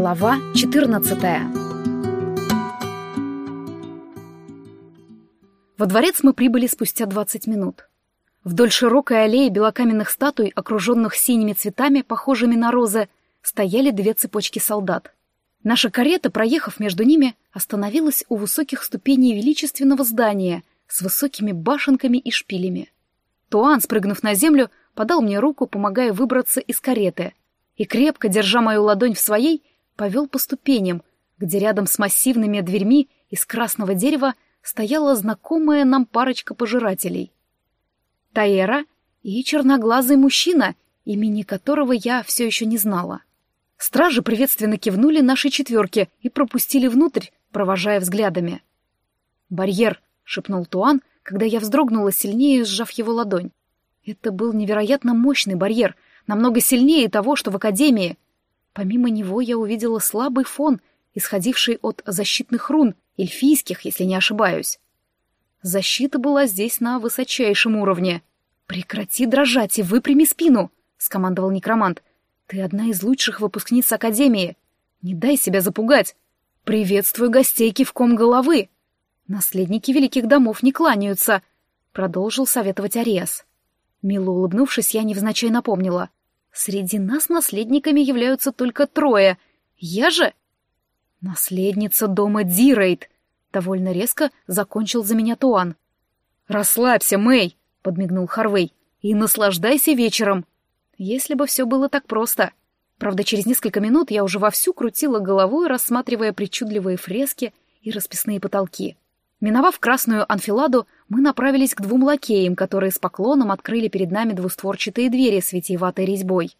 Глава 14 Во дворец мы прибыли спустя 20 минут. Вдоль широкой аллеи белокаменных статуй, окруженных синими цветами, похожими на розы, стояли две цепочки солдат. Наша карета, проехав между ними, остановилась у высоких ступеней величественного здания с высокими башенками и шпилями. Туан, спрыгнув на землю, подал мне руку, помогая выбраться из кареты, и, крепко держа мою ладонь в своей, повел по ступеням, где рядом с массивными дверьми из красного дерева стояла знакомая нам парочка пожирателей. Таэра и черноглазый мужчина, имени которого я все еще не знала. Стражи приветственно кивнули нашей четверке и пропустили внутрь, провожая взглядами. «Барьер», — шепнул Туан, когда я вздрогнула сильнее, сжав его ладонь. Это был невероятно мощный барьер, намного сильнее того, что в Академии. Помимо него я увидела слабый фон, исходивший от защитных рун, эльфийских, если не ошибаюсь. Защита была здесь на высочайшем уровне. «Прекрати дрожать и выпрями спину!» — скомандовал некромант. «Ты одна из лучших выпускниц Академии. Не дай себя запугать. Приветствую гостей кивком головы. Наследники великих домов не кланяются», — продолжил советовать Ариас. Мило улыбнувшись, я невзначай напомнила. «Среди нас наследниками являются только трое. Я же...» «Наследница дома Дирейд», — довольно резко закончил за меня Туан. «Расслабься, Мэй», — подмигнул Харвей, — «и наслаждайся вечером». Если бы все было так просто. Правда, через несколько минут я уже вовсю крутила головой, рассматривая причудливые фрески и расписные потолки. Миновав красную анфиладу, мы направились к двум лакеям, которые с поклоном открыли перед нами двустворчатые двери с витиеватой резьбой.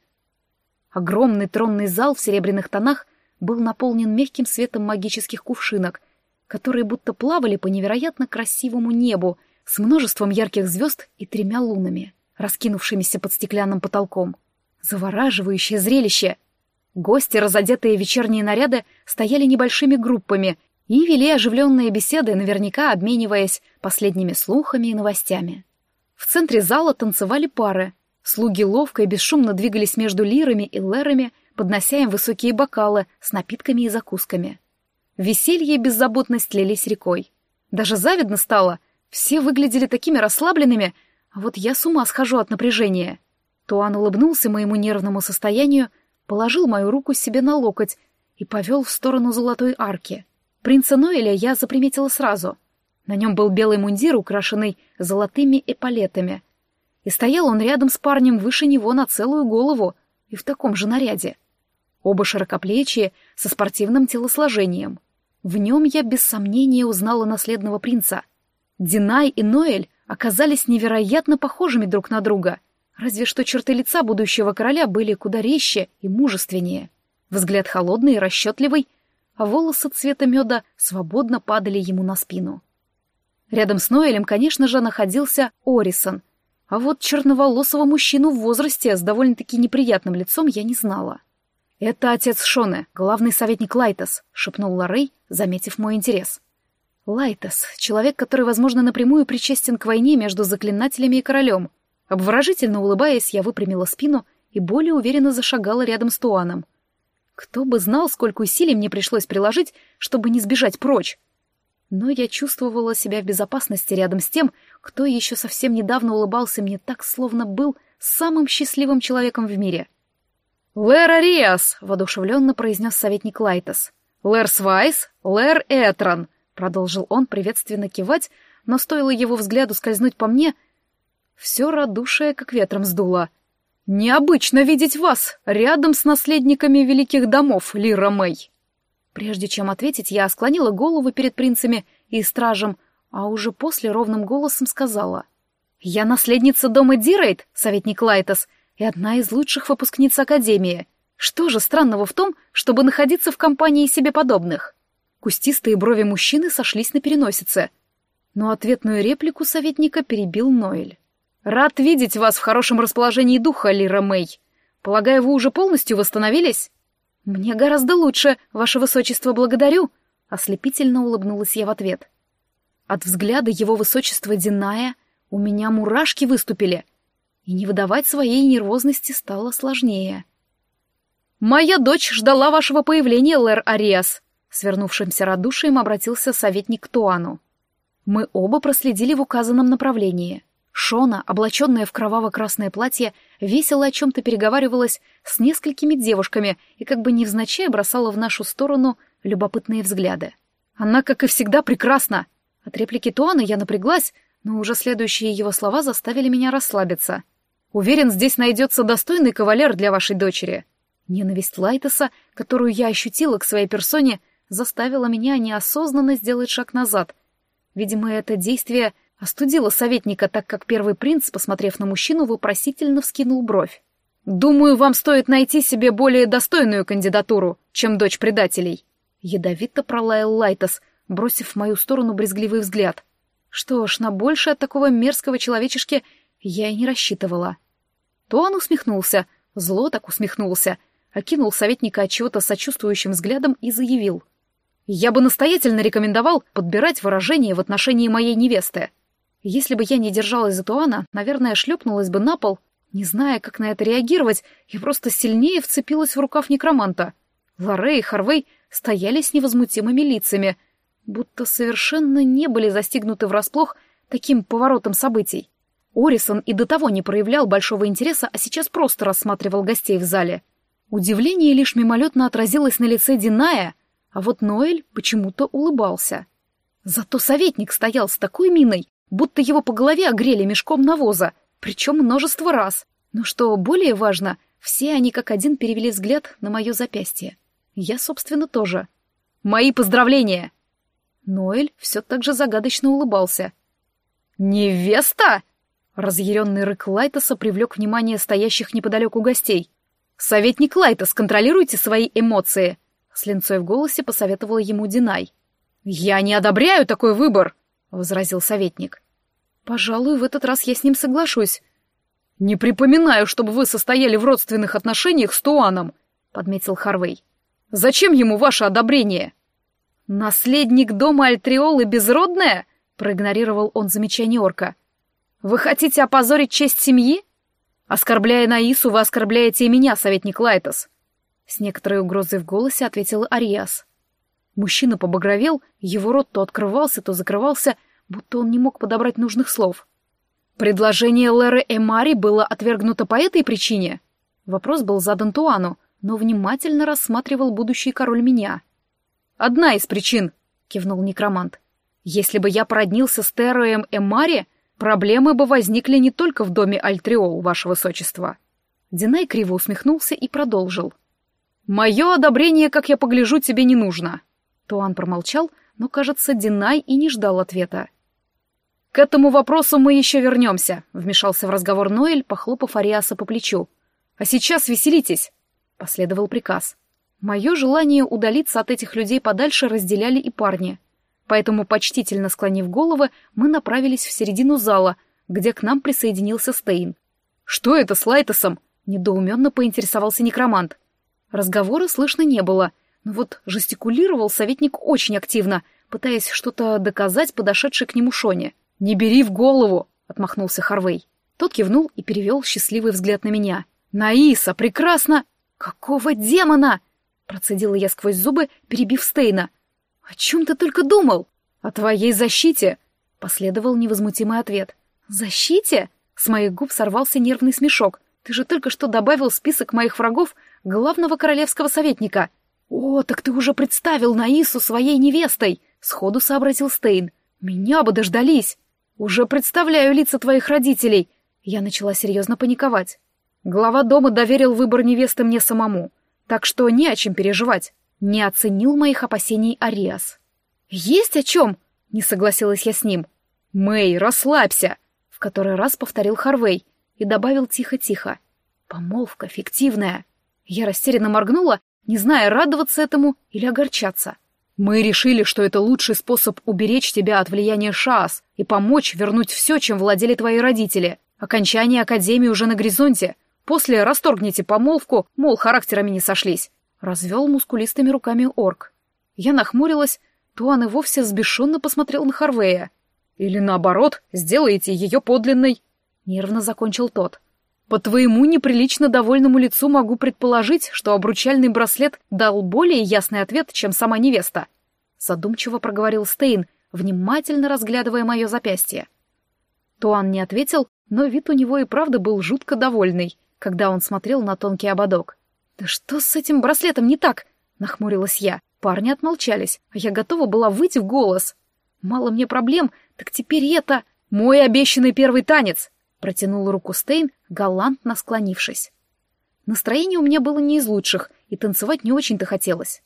Огромный тронный зал в серебряных тонах был наполнен мягким светом магических кувшинок, которые будто плавали по невероятно красивому небу с множеством ярких звезд и тремя лунами, раскинувшимися под стеклянным потолком. Завораживающее зрелище! Гости, разодетые в вечерние наряды, стояли небольшими группами и вели оживленные беседы, наверняка обмениваясь последними слухами и новостями. В центре зала танцевали пары. Слуги ловко и бесшумно двигались между лирами и лерами, поднося им высокие бокалы с напитками и закусками. Веселье и беззаботность лились рекой. Даже завидно стало. Все выглядели такими расслабленными, а вот я с ума схожу от напряжения. Туан улыбнулся моему нервному состоянию, положил мою руку себе на локоть и повел в сторону золотой арки — Принца Ноэля я заприметила сразу. На нем был белый мундир, украшенный золотыми эполетами. И стоял он рядом с парнем выше него на целую голову и в таком же наряде. Оба широкоплечие, со спортивным телосложением. В нем я без сомнения узнала наследного принца. Динай и Ноэль оказались невероятно похожими друг на друга, разве что черты лица будущего короля были куда резче и мужественнее. Взгляд холодный и расчетливый — а волосы цвета меда свободно падали ему на спину. Рядом с Ноэлем, конечно же, находился Орисон, а вот черноволосого мужчину в возрасте с довольно-таки неприятным лицом я не знала. «Это отец Шоне, главный советник Лайтос», — шепнул Лоррей, заметив мой интерес. Лайтос — человек, который, возможно, напрямую причастен к войне между заклинателями и королем. Обворожительно улыбаясь, я выпрямила спину и более уверенно зашагала рядом с Туаном. Кто бы знал, сколько усилий мне пришлось приложить, чтобы не сбежать прочь. Но я чувствовала себя в безопасности рядом с тем, кто еще совсем недавно улыбался мне так, словно был самым счастливым человеком в мире. «Лэр Ариас!» — воодушевленно произнес советник Лайтос. «Лэр Свайс, Лэр Этрон!» — продолжил он приветственно кивать, но стоило его взгляду скользнуть по мне, все радушие как ветром сдуло — «Необычно видеть вас рядом с наследниками великих домов, Лира Мэй!» Прежде чем ответить, я склонила голову перед принцами и стражем, а уже после ровным голосом сказала. «Я наследница дома Дирейд, советник Лайтос, и одна из лучших выпускниц Академии. Что же странного в том, чтобы находиться в компании себе подобных?» Кустистые брови мужчины сошлись на переносице, но ответную реплику советника перебил Ноэль. «Рад видеть вас в хорошем расположении духа, Лира Мэй. Полагаю, вы уже полностью восстановились?» «Мне гораздо лучше, ваше высочество, благодарю», — ослепительно улыбнулась я в ответ. От взгляда его высочества Диная у меня мурашки выступили, и не выдавать своей нервозности стало сложнее. «Моя дочь ждала вашего появления, Лэр Ариас», — свернувшимся радушием обратился советник к Туану. Мы оба проследили в указанном направлении. Шона, облаченная в кроваво-красное платье, весело о чем-то переговаривалась с несколькими девушками и как бы невзначай бросала в нашу сторону любопытные взгляды. Она, как и всегда, прекрасна. От реплики Туана я напряглась, но уже следующие его слова заставили меня расслабиться. Уверен, здесь найдется достойный кавалер для вашей дочери. Ненависть Лайтеса, которую я ощутила к своей персоне, заставила меня неосознанно сделать шаг назад. Видимо, это действие остудило советника, так как первый принц, посмотрев на мужчину, вопросительно вскинул бровь. «Думаю, вам стоит найти себе более достойную кандидатуру, чем дочь предателей», Ядовито пролаял Лайтос, бросив в мою сторону брезгливый взгляд. Что ж, на больше от такого мерзкого человечешки я и не рассчитывала. То он усмехнулся, зло так усмехнулся, окинул советника от чего-то сочувствующим взглядом и заявил. «Я бы настоятельно рекомендовал подбирать выражения в отношении моей невесты. Если бы я не держалась за Туана, наверное, шлепнулась бы на пол. Не зная, как на это реагировать, я просто сильнее вцепилась в рукав некроманта. Лоррей и Харвей стояли с невозмутимыми лицами, будто совершенно не были застигнуты врасплох таким поворотом событий. Орисон и до того не проявлял большого интереса, а сейчас просто рассматривал гостей в зале. Удивление лишь мимолетно отразилось на лице Диная, а вот Ноэль почему-то улыбался. Зато советник стоял с такой миной, будто его по голове огрели мешком навоза, причем множество раз. Но что более важно, все они как один перевели взгляд на мое запястье. Я, собственно, тоже. «Мои поздравления!» Ноэль все так же загадочно улыбался. «Невеста!» Разъяренный рык Лайтоса привлек внимание стоящих неподалеку гостей. «Советник Лайтос, контролируйте свои эмоции!» С линцой в голосе посоветовала ему Динай. «Я не одобряю такой выбор!» — возразил советник. «Пожалуй, в этот раз я с ним соглашусь». «Не припоминаю, чтобы вы состояли в родственных отношениях с Туаном», — подметил Харвей. Зачем ему ваше одобрение? Наследник дома Альтриолы безродная? Проигнорировал он замечание орка. Вы хотите опозорить честь семьи? Оскорбляя Наису, вы оскорбляете и меня, советник Лайтос. С некоторой угрозой в голосе ответил Ариас. Мужчина побагровел, его рот то открывался, то закрывался, будто он не мог подобрать нужных слов. Предложение Леры Эмари было отвергнуто по этой причине? Вопрос был задан Туану, но внимательно рассматривал будущий король меня. «Одна из причин», — кивнул некромант. «Если бы я породнился с Тероем Эмари, проблемы бы возникли не только в доме Альтриол, ваше высочество». Динай криво усмехнулся и продолжил. «Мое одобрение, как я погляжу, тебе не нужно». Туан промолчал, но, кажется, Динай и не ждал ответа. «К этому вопросу мы еще вернемся», — вмешался в разговор Ноэль, похлопав Ариаса по плечу. «А сейчас веселитесь. Последовал приказ. Мое желание удалиться от этих людей подальше разделяли и парни. Поэтому, почтительно склонив головы, мы направились в середину зала, где к нам присоединился Стейн. «Что это с Лайтосом?» — недоуменно поинтересовался некромант. Разговора слышно не было, но вот жестикулировал советник очень активно, пытаясь что-то доказать подошедшей к нему Шоне. «Не бери в голову!» — отмахнулся Харвей. Тот кивнул и перевел счастливый взгляд на меня. «Наиса, прекрасно!» «Какого демона?» — процедила я сквозь зубы, перебив Стейна. «О чем ты только думал?» «О твоей защите!» — последовал невозмутимый ответ. «Защите?» — с моих губ сорвался нервный смешок. «Ты же только что добавил список моих врагов главного королевского советника». «О, так ты уже представил Наису своей невестой!» — сходу сообразил Стейн. «Меня бы дождались!» «Уже представляю лица твоих родителей!» Я начала серьезно паниковать. Глава дома доверил выбор невесты мне самому, так что не о чем переживать. Не оценил моих опасений Ариас. «Есть о чем?» — не согласилась я с ним. «Мэй, расслабься!» — в который раз повторил Харвей и добавил тихо-тихо. «Помолвка фиктивная». Я растерянно моргнула, не зная, радоваться этому или огорчаться. «Мы решили, что это лучший способ уберечь тебя от влияния Шаас и помочь вернуть все, чем владели твои родители. Окончание Академии уже на горизонте, После расторгните помолвку, мол, характерами не сошлись. Развел мускулистыми руками орк. Я нахмурилась, Туан и вовсе сбешенно посмотрел на Харвея. Или наоборот, сделаете ее подлинной. Нервно закончил тот. По твоему неприлично довольному лицу могу предположить, что обручальный браслет дал более ясный ответ, чем сама невеста. Задумчиво проговорил Стейн, внимательно разглядывая мое запястье. Туан не ответил, но вид у него и правда был жутко довольный, когда он смотрел на тонкий ободок. «Да что с этим браслетом не так?» — нахмурилась я. Парни отмолчались, а я готова была выйти в голос. «Мало мне проблем, так теперь это...» «Мой обещанный первый танец!» Протянул руку Стейн, галантно склонившись. Настроение у меня было не из лучших, и танцевать не очень-то хотелось.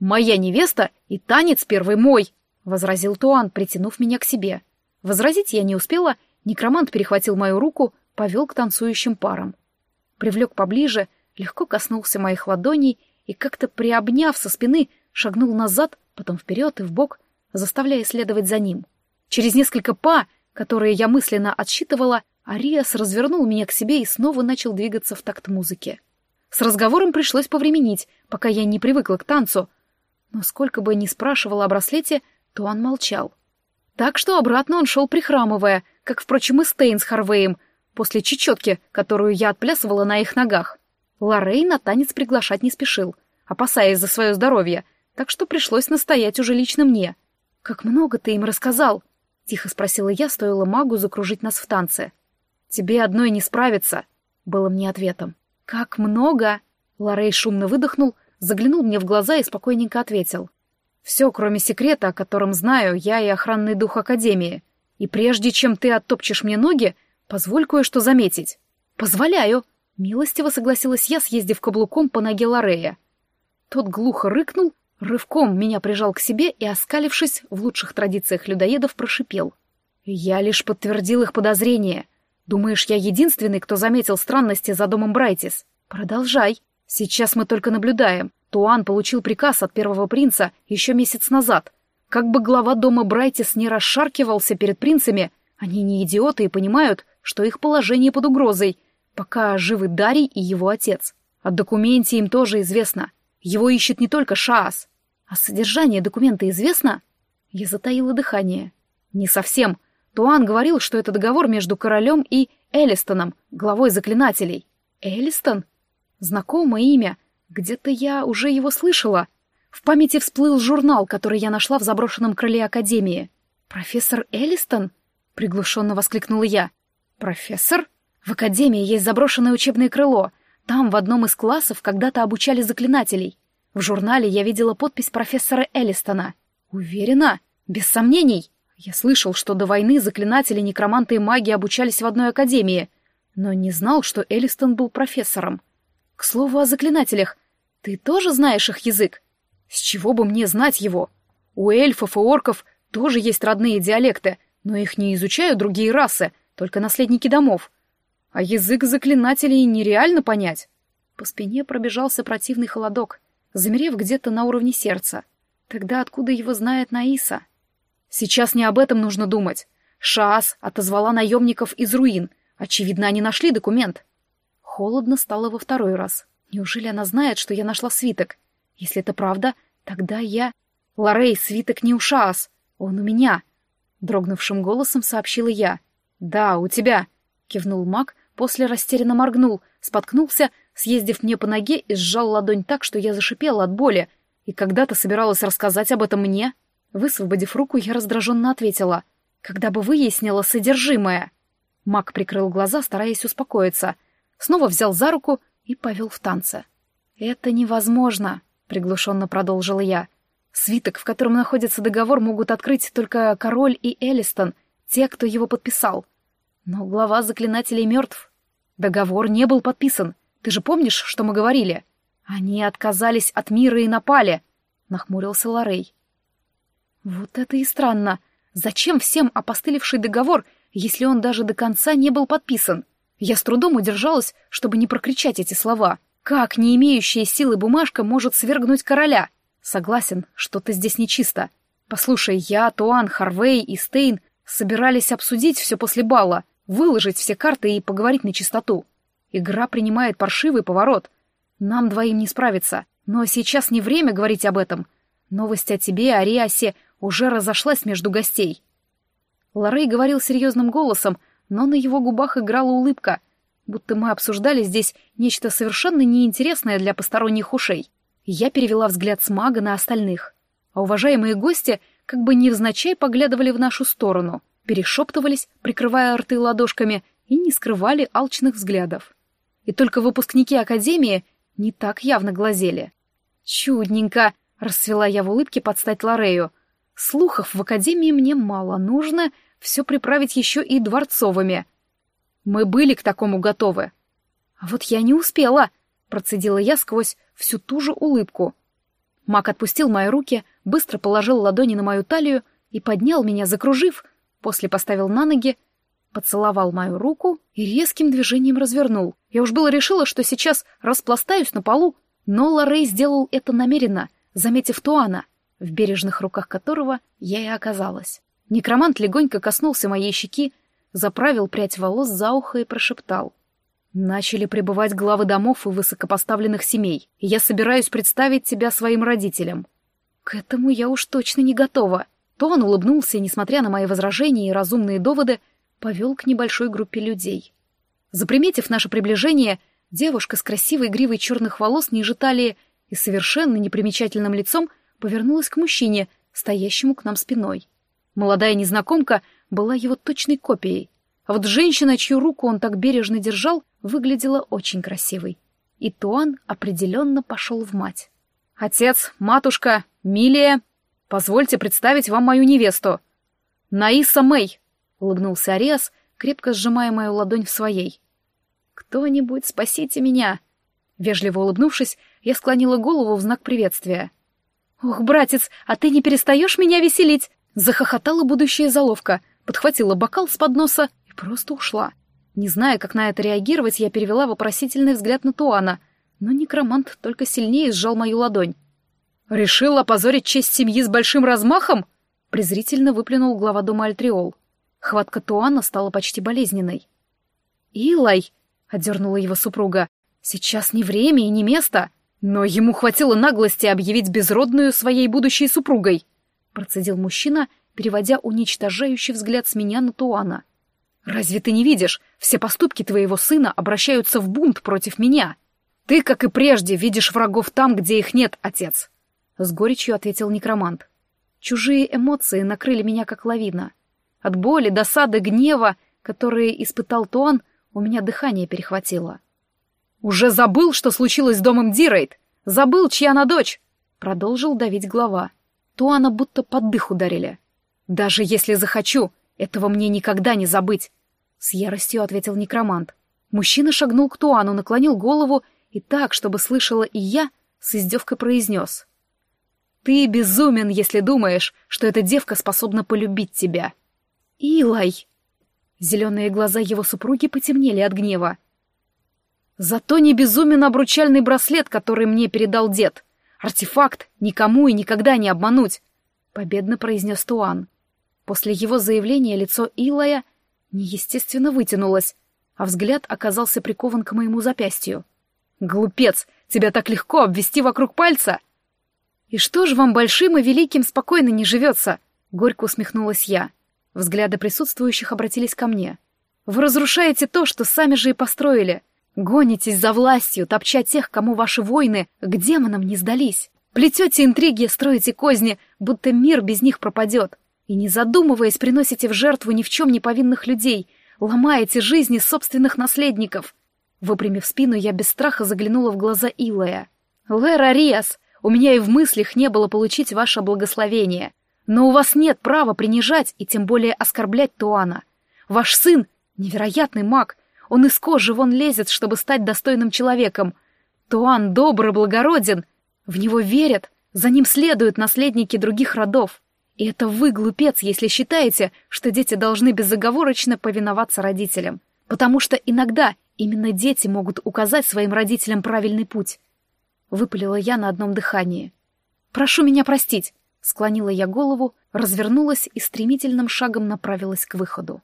«Моя невеста и танец первый мой!» — возразил Туан, притянув меня к себе. Возразить я не успела, некромант перехватил мою руку, повел к танцующим парам. Привлек поближе, легко коснулся моих ладоней и, как-то приобняв со спины, шагнул назад, потом вперед и вбок, заставляя следовать за ним. Через несколько па, которые я мысленно отсчитывала, Ариас развернул меня к себе и снова начал двигаться в такт музыки. С разговором пришлось повременить, пока я не привыкла к танцу, но сколько бы ни спрашивала о браслете, то он молчал. Так что обратно он шел прихрамывая, как, впрочем, и Стейн с Харвеем, после чечетки, которую я отплясывала на их ногах. Лоррей на танец приглашать не спешил, опасаясь за свое здоровье, так что пришлось настоять уже лично мне. «Как много ты им рассказал?» — тихо спросила я, стоило магу закружить нас в танце. «Тебе одной не справиться», — было мне ответом. «Как много!» Лорей шумно выдохнул, заглянул мне в глаза и спокойненько ответил. «Все, кроме секрета, о котором знаю я и охранный дух Академии. И прежде чем ты оттопчешь мне ноги, позволь кое-что заметить». «Позволяю», — милостиво согласилась я, съездив каблуком по ноге Лорея. Тот глухо рыкнул, рывком меня прижал к себе и, оскалившись, в лучших традициях людоедов, прошипел. «Я лишь подтвердил их подозрения. Думаешь, я единственный, кто заметил странности за домом Брайтис? Продолжай. Сейчас мы только наблюдаем. Туан получил приказ от первого принца еще месяц назад. Как бы глава дома Брайтис не расшаркивался перед принцами, они не идиоты и понимают, что их положение под угрозой, пока живы Дарий и его отец. О документе им тоже известно. Его ищет не только Шаас. А содержание документа известно? Я затаила дыхание. Не совсем. Туан говорил, что это договор между королем и Элистоном, главой заклинателей. Элистон? Знакомое имя. Где-то я уже его слышала. В памяти всплыл журнал, который я нашла в заброшенном крыле Академии. «Профессор Элистон?» — приглушенно воскликнула я. «Профессор? В Академии есть заброшенное учебное крыло. Там в одном из классов когда-то обучали заклинателей. В журнале я видела подпись профессора Элистона. Уверена? Без сомнений?» Я слышал, что до войны заклинатели, некроманты и маги обучались в одной академии, но не знал, что Элистон был профессором. К слову о заклинателях, ты тоже знаешь их язык? С чего бы мне знать его? У эльфов и орков тоже есть родные диалекты, но их не изучают другие расы, только наследники домов. А язык заклинателей нереально понять. По спине пробежался противный холодок, замерев где-то на уровне сердца. Тогда откуда его знает Наиса? — Сейчас не об этом нужно думать. Шаас отозвала наемников из руин. Очевидно, они нашли документ. Холодно стало во второй раз. Неужели она знает, что я нашла свиток? Если это правда, тогда я... Лорей, свиток не у Шаас. Он у меня. Дрогнувшим голосом сообщила я. Да, у тебя. Кивнул маг, после растерянно моргнул, споткнулся, съездив мне по ноге и сжал ладонь так, что я зашипела от боли. И когда-то собиралась рассказать об этом мне? — Высвободив руку, я раздраженно ответила. «Когда бы выяснила содержимое?» Мак прикрыл глаза, стараясь успокоиться. Снова взял за руку и повел в танце. «Это невозможно», — приглушенно продолжила я. «Свиток, в котором находится договор, могут открыть только король и Элистон, те, кто его подписал. Но глава заклинателей мертв. Договор не был подписан. Ты же помнишь, что мы говорили? Они отказались от мира и напали», — нахмурился Лорей. Вот это и странно. Зачем всем опостылевший договор, если он даже до конца не был подписан? Я с трудом удержалась, чтобы не прокричать эти слова. Как не имеющая силы бумажка может свергнуть короля? Согласен, что-то здесь нечисто. Послушай, я, Туан, Харвей и Стейн собирались обсудить все после бала, выложить все карты и поговорить на чистоту. Игра принимает паршивый поворот. Нам двоим не справиться. Но сейчас не время говорить об этом. Новость о тебе, Ариасе, уже разошлась между гостей. Лорей говорил серьезным голосом, но на его губах играла улыбка. будто мы обсуждали здесь нечто совершенно неинтересное для посторонних ушей. Я перевела взгляд с мага на остальных, а уважаемые гости как бы невзначай поглядывали в нашу сторону, перешептывались, прикрывая рты ладошками, и не скрывали алчных взглядов. И только выпускники Академии не так явно глазели. «Чудненько!» — расцвела я в улыбке под стать Лорею. «Слухов в Академии мне мало, нужно все приправить еще и дворцовыми. Мы были к такому готовы». «А вот я не успела!» — процедила я сквозь всю ту же улыбку. Мак отпустил мои руки, быстро положил ладони на мою талию и поднял меня, закружив, после поставил на ноги, поцеловал мою руку и резким движением развернул. Я уж было решила, что сейчас распластаюсь на полу, но Лоррей сделал это намеренно, заметив Туана, в бережных руках которого я и оказалась. Некромант легонько коснулся моей щеки, заправил прядь волос за ухо и прошептал. Начали прибывать главы домов и высокопоставленных семей, и я собираюсь представить тебя своим родителям. К этому я уж точно не готова. То он улыбнулся несмотря на мои возражения и разумные доводы, повел к небольшой группе людей. Заприметив наше приближение, девушка с красивой гривой черных волос ниже талии и совершенно непримечательным лицом повернулась к мужчине, стоящему к нам спиной. Молодая незнакомка была его точной копией, а вот женщина, чью руку он так бережно держал, выглядела очень красивой. И Туан определенно пошел в мать. «Отец, матушка, Милия, позвольте представить вам мою невесту. Наиса Мэй», — улыбнулся Ариас, крепко сжимая мою ладонь в своей. «Кто-нибудь спасите меня!» Вежливо улыбнувшись, я склонила голову в знак приветствия. «Ох, братец, а ты не перестаешь меня веселить!» Захохотала будущая заловка, подхватила бокал с подноса и просто ушла. Не зная, как на это реагировать, я перевела вопросительный взгляд на Туана, но некромант только сильнее сжал мою ладонь. «Решил опозорить честь семьи с большим размахом?» презрительно выплюнул глава дома Альтриол. Хватка Туана стала почти болезненной. «Илай!» — отдернула его супруга. «Сейчас не время и не место!» Но ему хватило наглости объявить безродную своей будущей супругой, процедил мужчина, переводя уничтожающий взгляд с меня на Туана. — Разве ты не видишь, все поступки твоего сына обращаются в бунт против меня? Ты, как и прежде, видишь врагов там, где их нет, отец. С горечью ответил некромант. Чужие эмоции накрыли меня как лавина. От боли, досады, гнева, которые испытал Туан, у меня дыхание перехватило. «Уже забыл, что случилось с домом Дирейт? Забыл, чья она дочь?» Продолжил давить глава. Туана будто под дых ударили. «Даже если захочу, этого мне никогда не забыть!» С яростью ответил некромант. Мужчина шагнул к Туану, наклонил голову и так, чтобы слышала и я, с издевкой произнес. «Ты безумен, если думаешь, что эта девка способна полюбить тебя!» «Илай!» Зеленые глаза его супруги потемнели от гнева. «Зато не безумен обручальный браслет, который мне передал дед. Артефакт никому и никогда не обмануть!» — победно произнес Туан. После его заявления лицо Илая неестественно вытянулось, а взгляд оказался прикован к моему запястью. «Глупец! Тебя так легко обвести вокруг пальца!» «И что же вам большим и великим спокойно не живется?» — горько усмехнулась я. Взгляды присутствующих обратились ко мне. «Вы разрушаете то, что сами же и построили. Гонитесь за властью, топча тех, кому ваши войны к демонам не сдались. Плетете интриги, строите козни, будто мир без них пропадет. И не задумываясь, приносите в жертву ни в чем не повинных людей, ломаете жизни собственных наследников. Выпрямив спину, я без страха заглянула в глаза Илая. «Лэр Ариас, у меня и в мыслях не было получить ваше благословение. Но у вас нет права принижать и тем более оскорблять Туана. Ваш сын — невероятный маг, он из кожи вон лезет, чтобы стать достойным человеком. Туан добр и благороден, в него верят, за ним следуют наследники других родов. И это вы, глупец, если считаете, что дети должны безоговорочно повиноваться родителям. Потому что иногда именно дети могут указать своим родителям правильный путь. Выпалила я на одном дыхании. «Прошу меня простить», — склонила я голову, развернулась и стремительным шагом направилась к выходу.